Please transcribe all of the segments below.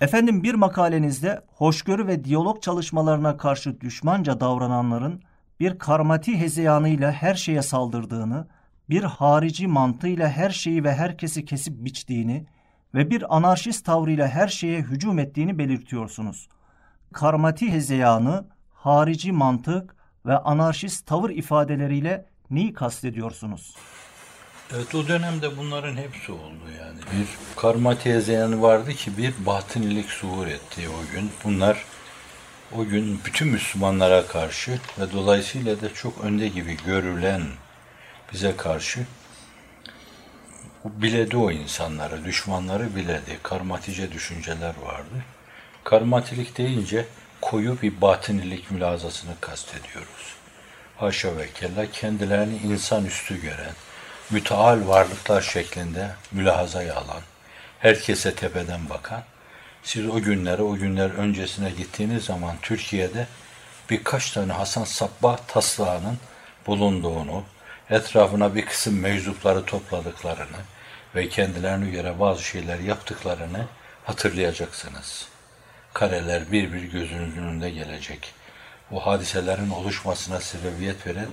Efendim bir makalenizde hoşgörü ve diyalog çalışmalarına karşı düşmanca davrananların bir karmati hezeyanıyla her şeye saldırdığını, bir harici mantığıyla her şeyi ve herkesi kesip biçtiğini ve bir anarşist tavrıyla her şeye hücum ettiğini belirtiyorsunuz. Karmati hezeyanı, harici mantık ve anarşist tavır ifadeleriyle neyi kastediyorsunuz? Evet o dönemde bunların hepsi oldu yani. Bir karma tezeyanı vardı ki bir batınilik zuhur etti o gün. Bunlar o gün bütün Müslümanlara karşı ve dolayısıyla da çok önde gibi görülen bize karşı biledi o insanları, düşmanları biledi. Karmatice düşünceler vardı. Karmatilik deyince koyu bir batınilik mülazasını kastediyoruz. Haşa ve kella kendilerini insan üstü gören, müteal varlıklar şeklinde mülahazaya alan, herkese tepeden bakan, siz o günlere, o günler öncesine gittiğiniz zaman Türkiye'de birkaç tane Hasan Sabbah taslağının bulunduğunu, etrafına bir kısım meczupları topladıklarını ve kendilerine göre bazı şeyler yaptıklarını hatırlayacaksınız. Kareler bir bir gözünüzün önünde gelecek. O hadiselerin oluşmasına sebebiyet veren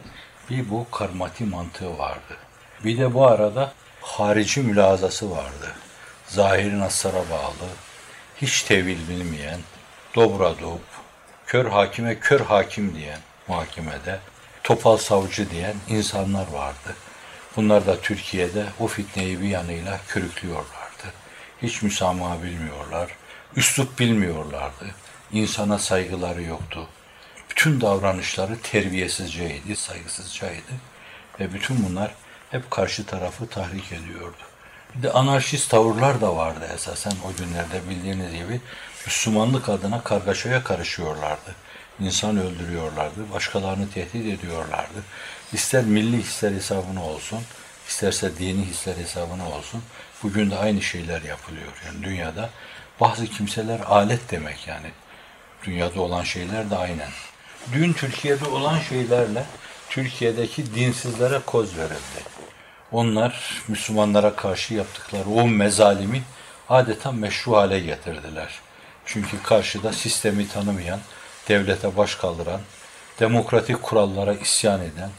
bir bu karmati mantığı vardı. Bir de bu arada harici mülazası vardı. Zahirin asara bağlı, hiç tevil bilmeyen, dobra dob, kör hakime kör hakim diyen muhakemede, topal savcı diyen insanlar vardı. Bunlar da Türkiye'de o fitneyi bir yanıyla körüklüyorlardı. Hiç müsamaha bilmiyorlar, üslup bilmiyorlardı. İnsana saygıları yoktu. Bütün davranışları terbiyesizceydi, saygısızcaydı. Ve bütün bunlar hep karşı tarafı tahrik ediyordu. Bir de anarşist tavırlar da vardı esasen o günlerde bildiğiniz gibi. Müslümanlık adına kargaşaya karışıyorlardı. İnsan öldürüyorlardı, başkalarını tehdit ediyorlardı. İster milli hisler hesabına olsun, isterse dini hisler hesabına olsun. Bugün de aynı şeyler yapılıyor. Yani dünyada bazı kimseler alet demek yani. Dünyada olan şeyler de aynen. Dün Türkiye'de olan şeylerle Türkiye'deki dinsizlere koz verildi. Onlar Müslümanlara karşı yaptıkları o mezalimi adeta meşru hale getirdiler. Çünkü karşıda sistemi tanımayan, devlete baş kaldıran, demokratik kurallara isyan eden,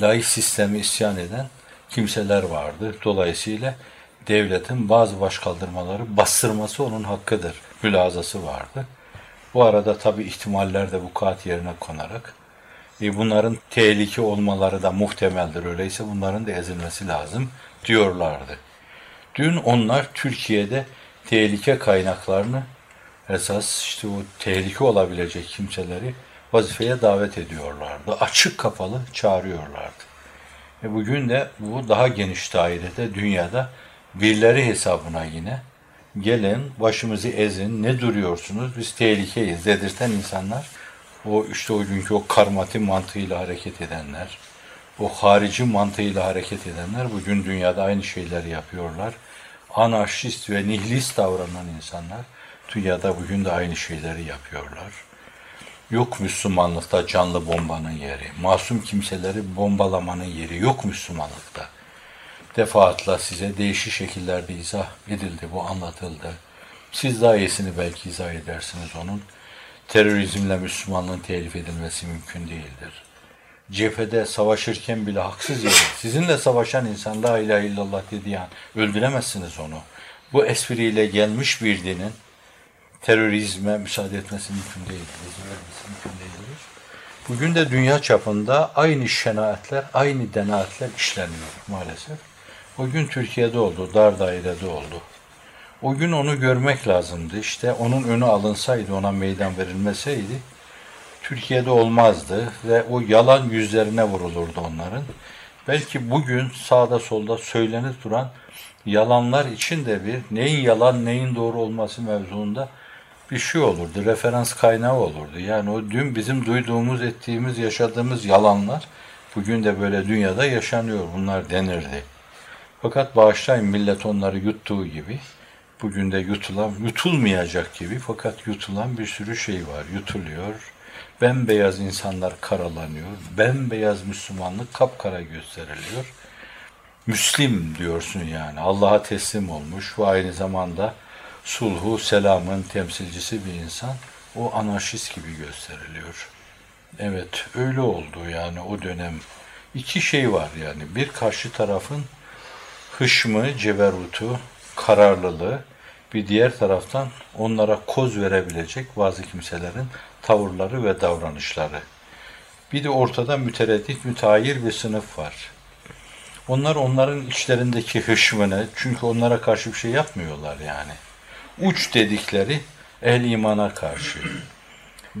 laik sistemi isyan eden kimseler vardı. Dolayısıyla devletin bazı başkaldırmaları bastırması onun hakkıdır. Mülazası vardı. Bu arada tabi ihtimaller de kağıt yerine konarak e, bunların tehlike olmaları da muhtemeldir. Öyleyse bunların da ezilmesi lazım diyorlardı. Dün onlar Türkiye'de tehlike kaynaklarını esas işte o tehlike olabilecek kimseleri vazifeye davet ediyorlardı. Açık kapalı çağırıyorlardı. E bugün de bu daha geniş dairede dünyada birileri hesabına yine gelin başımızı ezin ne duruyorsunuz biz tehlikeyiz dedirten insanlar o işte o günkü o karmati mantığıyla hareket edenler, o harici mantığıyla hareket edenler bugün dünyada aynı şeyleri yapıyorlar. Anarşist ve nihilist davranan insanlar dünyada bugün de aynı şeyleri yapıyorlar. Yok Müslümanlıkta canlı bombanın yeri, masum kimseleri bombalamanın yeri yok Müslümanlıkta. Defaatla size değişik şekillerde izah edildi, bu anlatıldı. Siz daha iyisini belki izah edersiniz onun terörizmle Müslümanlığın telif edilmesi mümkün değildir. Cephede savaşırken bile haksız yere sizinle savaşan insan la ilahe illallah dediği an öldüremezsiniz onu. Bu espriyle gelmiş bir dinin terörizme müsaade etmesi mümkün değildir. mümkün değildir. Bugün de dünya çapında aynı şenaatler, aynı denaatler işleniyor maalesef. O gün Türkiye'de oldu, dar dairede oldu. O gün onu görmek lazımdı. İşte onun önü alınsaydı, ona meydan verilmeseydi Türkiye'de olmazdı ve o yalan yüzlerine vurulurdu onların. Belki bugün sağda solda söylenip duran yalanlar için de bir neyin yalan neyin doğru olması mevzuunda bir şey olurdu. Referans kaynağı olurdu. Yani o dün bizim duyduğumuz, ettiğimiz, yaşadığımız yalanlar bugün de böyle dünyada yaşanıyor. Bunlar denirdi. Fakat bağışlayın millet onları yuttuğu gibi bugün de yutulan, yutulmayacak gibi fakat yutulan bir sürü şey var. Yutuluyor. Bembeyaz insanlar karalanıyor. Bembeyaz Müslümanlık kapkara gösteriliyor. Müslim diyorsun yani. Allah'a teslim olmuş ve aynı zamanda sulhu, selamın temsilcisi bir insan o anarşist gibi gösteriliyor. Evet öyle oldu yani o dönem. İki şey var yani. Bir karşı tarafın hışmı, ceberutu, kararlılığı, bir diğer taraftan onlara koz verebilecek bazı kimselerin tavırları ve davranışları. Bir de ortada mütereddit, müteahhir bir sınıf var. Onlar onların içlerindeki hışmını, çünkü onlara karşı bir şey yapmıyorlar yani. Uç dedikleri ehl imana karşı,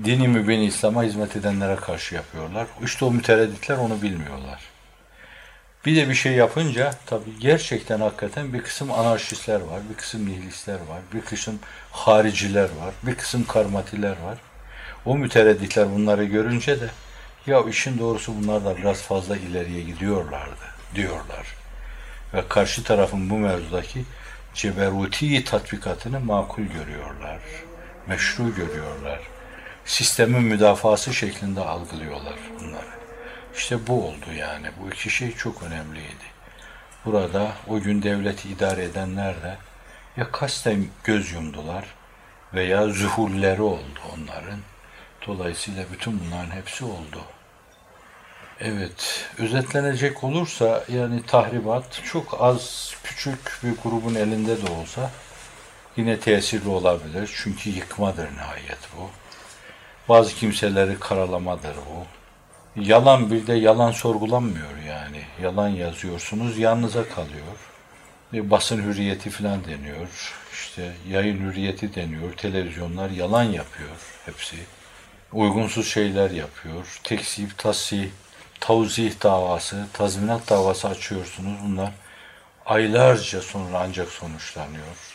dini mübin İslam'a hizmet edenlere karşı yapıyorlar. İşte o müteredditler onu bilmiyorlar. Bir de bir şey yapınca tabii gerçekten hakikaten bir kısım anarşistler var, bir kısım nihilistler var, bir kısım hariciler var, bir kısım karmatiler var. O müteredditler bunları görünce de ya işin doğrusu bunlar da biraz fazla ileriye gidiyorlardı diyorlar. Ve karşı tarafın bu mevzudaki ceberuti tatbikatını makul görüyorlar. Meşru görüyorlar. Sistemin müdafası şeklinde algılıyorlar bunları. İşte bu oldu yani. Bu iki şey çok önemliydi. Burada o gün devleti idare edenler de ya kasten göz yumdular veya zuhulleri oldu onların. Dolayısıyla bütün bunların hepsi oldu. Evet, özetlenecek olursa yani tahribat çok az, küçük bir grubun elinde de olsa yine tesirli olabilir. Çünkü yıkmadır nihayet bu. Bazı kimseleri karalamadır bu. Yalan bir de yalan sorgulanmıyor yani. Yalan yazıyorsunuz, yanınıza kalıyor. Bir basın hürriyeti falan deniyor. İşte yayın hürriyeti deniyor. Televizyonlar yalan yapıyor hepsi. Uygunsuz şeyler yapıyor. Teksip, tasih, tavzih davası, tazminat davası açıyorsunuz. Bunlar aylarca sonra ancak sonuçlanıyor.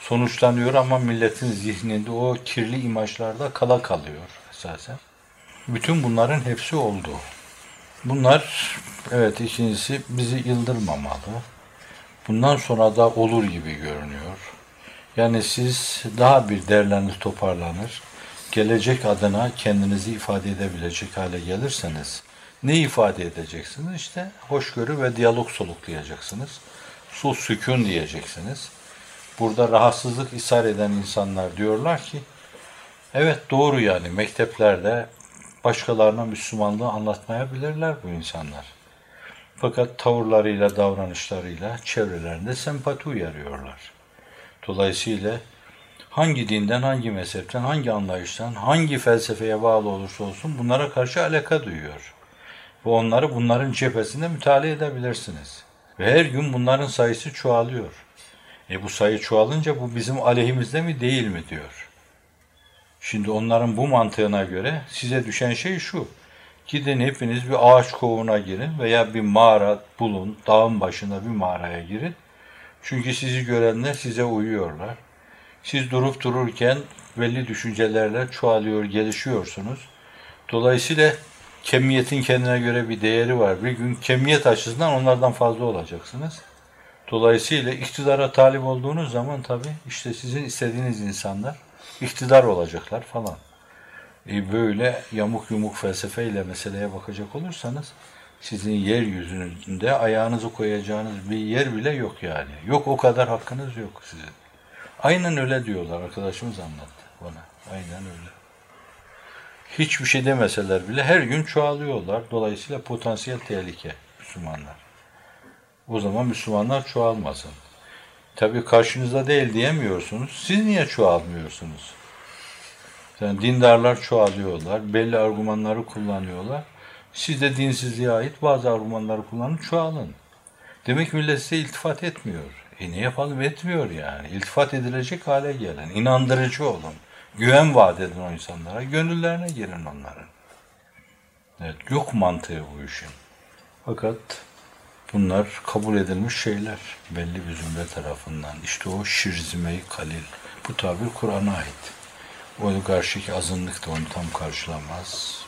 Sonuçlanıyor ama milletin zihninde o kirli imajlarda kala kalıyor esasen. Bütün bunların hepsi oldu. Bunlar evet ikincisi bizi yıldırmamalı. Bundan sonra da olur gibi görünüyor. Yani siz daha bir derlenir toparlanır, gelecek adına kendinizi ifade edebilecek hale gelirseniz ne ifade edeceksiniz? İşte hoşgörü ve diyalog soluklayacaksınız. Sus sükun diyeceksiniz. Burada rahatsızlık ishar eden insanlar diyorlar ki evet doğru yani mekteplerde başkalarına Müslümanlığı anlatmayabilirler bu insanlar. Fakat tavırlarıyla, davranışlarıyla çevrelerinde sempati uyarıyorlar. Dolayısıyla hangi dinden, hangi mezhepten, hangi anlayıştan, hangi felsefeye bağlı olursa olsun bunlara karşı alaka duyuyor. Ve onları bunların cephesinde mütalaa edebilirsiniz. Ve her gün bunların sayısı çoğalıyor. E bu sayı çoğalınca bu bizim aleyhimizde mi değil mi diyor. Şimdi onların bu mantığına göre size düşen şey şu. Gidin hepiniz bir ağaç kovuğuna girin veya bir mağara bulun, dağın başında bir mağaraya girin. Çünkü sizi görenler size uyuyorlar. Siz durup dururken belli düşüncelerle çoğalıyor, gelişiyorsunuz. Dolayısıyla kemiyetin kendine göre bir değeri var. Bir gün kemiyet açısından onlardan fazla olacaksınız. Dolayısıyla iktidara talip olduğunuz zaman tabii işte sizin istediğiniz insanlar iktidar olacaklar falan. E böyle yamuk yumuk felsefeyle meseleye bakacak olursanız sizin yeryüzünde ayağınızı koyacağınız bir yer bile yok yani. Yok o kadar hakkınız yok sizin. Aynen öyle diyorlar arkadaşımız anlattı bana. Aynen öyle. Hiçbir şey demeseler bile her gün çoğalıyorlar. Dolayısıyla potansiyel tehlike Müslümanlar. O zaman Müslümanlar çoğalmasın. Tabi karşınızda değil diyemiyorsunuz. Siz niye çoğalmıyorsunuz? Yani dindarlar çoğalıyorlar. Belli argümanları kullanıyorlar. Siz de dinsizliğe ait bazı argümanları kullanın çoğalın. Demek millet size iltifat etmiyor. E ne yapalım etmiyor yani. İltifat edilecek hale gelin. İnandırıcı olun. Güven vaat edin o insanlara. Gönüllerine girin onların. Evet, yok mantığı bu işin. Fakat bunlar kabul edilmiş şeyler belli bir zümre tarafından. İşte o şirzime kalil. Bu tabir Kur'an'a ait. O karşıki azınlık da onu tam karşılamaz.